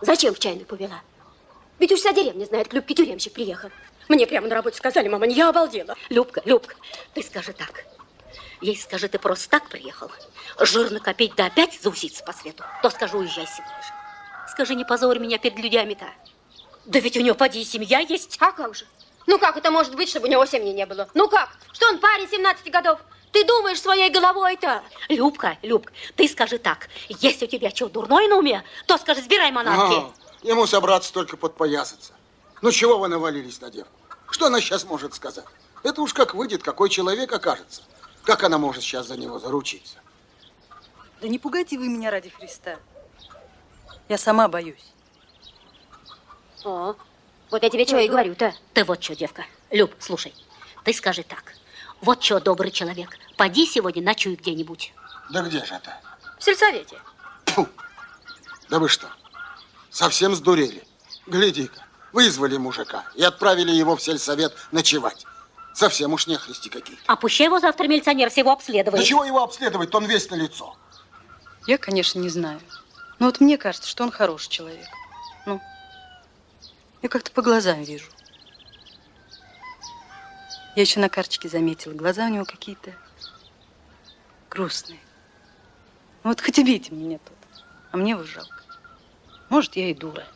Зачем в чайную повела? Ведь уж вся деревня знает, к Любке тюремщик приехал. Мне прямо на работе сказали, мама, я обалдела. Любка, Любка, ты скажи так. Ей скажи, ты просто так приехал. Жир накопить, да опять зауситься по свету. То скажу, уезжай же. Скажи, не позорь меня перед людьми-то. Да ведь у него, поди, семья есть. А как же? Ну как это может быть, чтобы у него семьи не было? Ну как? Что он парень 17 годов? Ты думаешь своей головой-то? Любка, Любка, ты скажи так. Если у тебя что, дурное на уме, то скажи, сбирай манатки. А, ему собраться только подпоясаться. Ну чего вы навалились на девку? Что она сейчас может сказать? Это уж как выйдет, какой человек окажется. Как она может сейчас за него заручиться? Да не пугайте вы меня ради Христа. Я сама боюсь. О, вот я тебе что и говорю-то. Ты вот что, девка. Люб, слушай, ты скажи так. Вот что, добрый человек, поди сегодня ночуй где-нибудь. Да где же это? В сельсовете. Фу. Да вы что, совсем сдурели? Гляди-ка, вызвали мужика и отправили его в сельсовет ночевать. Совсем уж нехристи какие-то. А пусть его завтра милиционер всего обследует. Да чего его обследовать, он весь на лицо. Я, конечно, не знаю. Но вот мне кажется, что он хороший человек. Ну, я как-то по глазам вижу. Я еще на карточке заметила, глаза у него какие-то грустные. Вот хоть убейте меня тут, а мне его жалко. Может, я и дура.